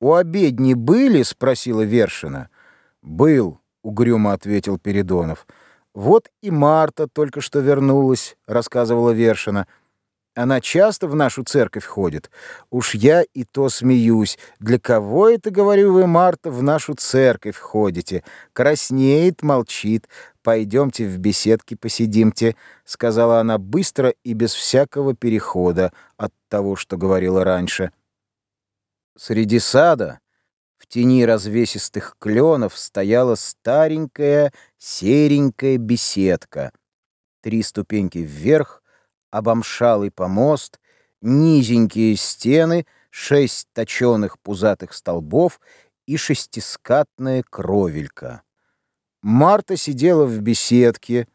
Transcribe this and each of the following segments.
«У обедни были?» — спросила Вершина. «Был», — угрюмо ответил Передонов. «Вот и Марта только что вернулась», — рассказывала Вершина. «Она часто в нашу церковь ходит. Уж я и то смеюсь. Для кого это, говорю вы, Марта, в нашу церковь ходите? Краснеет, молчит. Пойдемте в беседке посидимте», — сказала она быстро и без всякого перехода от того, что говорила раньше. Среди сада, в тени развесистых кленов, стояла старенькая серенькая беседка. Три ступеньки вверх, обомшалый помост, низенькие стены, шесть точеных пузатых столбов и шестискатная кровелька. Марта сидела в беседке,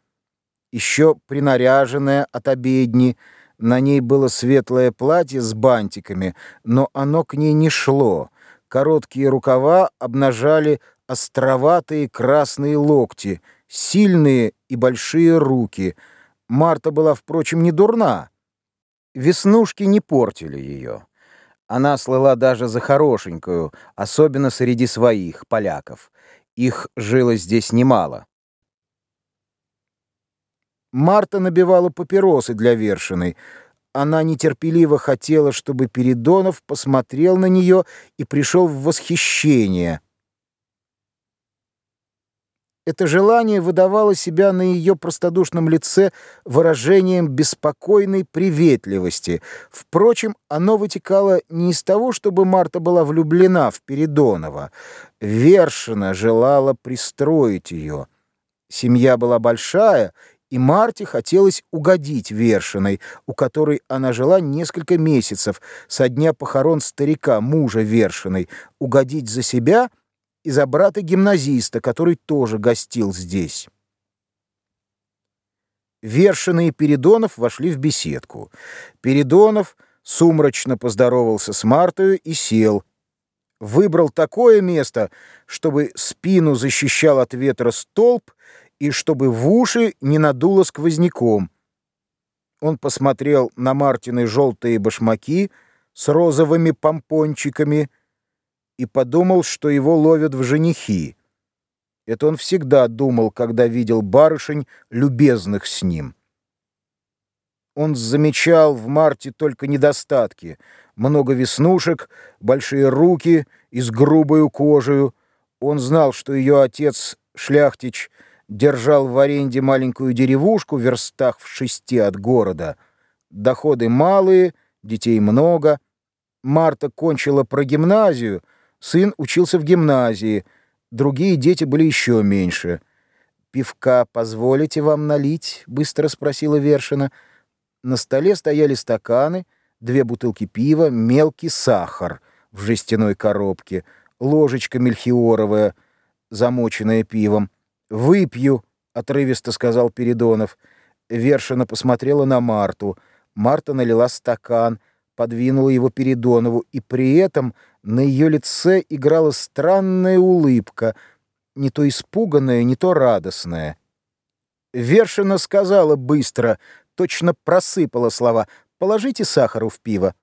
еще принаряженная от обедни, на ней было светлое платье с бантиками, но оно к ней не шло. Короткие рукава обнажали островатые красные локти, сильные и большие руки. Марта была, впрочем, не дурна. Веснушки не портили ее. Она слыла даже за хорошенькую, особенно среди своих, поляков. Их жило здесь немало. Марта набивала папиросы для Вершиной. Она нетерпеливо хотела, чтобы Передонов посмотрел на нее и пришел в восхищение. Это желание выдавало себя на ее простодушном лице выражением беспокойной приветливости. Впрочем, оно вытекало не из того, чтобы Марта была влюблена в Передонова. Вершина желала пристроить ее. Семья была большая, и Марте хотелось угодить Вершиной, у которой она жила несколько месяцев со дня похорон старика, мужа Вершиной, угодить за себя и за брата-гимназиста, который тоже гостил здесь. Вершина и Передонов вошли в беседку. Передонов сумрачно поздоровался с Мартою и сел. Выбрал такое место, чтобы спину защищал от ветра столб и чтобы в уши не надуло сквозняком. Он посмотрел на Мартины желтые башмаки с розовыми помпончиками и подумал, что его ловят в женихи. Это он всегда думал, когда видел барышень, любезных с ним. Он замечал в Марте только недостатки. Много веснушек, большие руки и с грубою кожей. Он знал, что ее отец, шляхтич, держал в аренде маленькую деревушку в верстах в шести от города. Доходы малые, детей много. Марта кончила про гимназию, сын учился в гимназии, другие дети были еще меньше. «Пивка позволите вам налить?» — быстро спросила Вершина. На столе стояли стаканы, две бутылки пива, мелкий сахар в жестяной коробке, ложечка мельхиоровая, замоченная пивом. «Выпью», — отрывисто сказал Передонов. Вершина посмотрела на Марту. Марта налила стакан, подвинула его Передонову, и при этом на ее лице играла странная улыбка, не то испуганная, не то радостная. Вершина сказала быстро, точно просыпала слова «Положите сахару в пиво».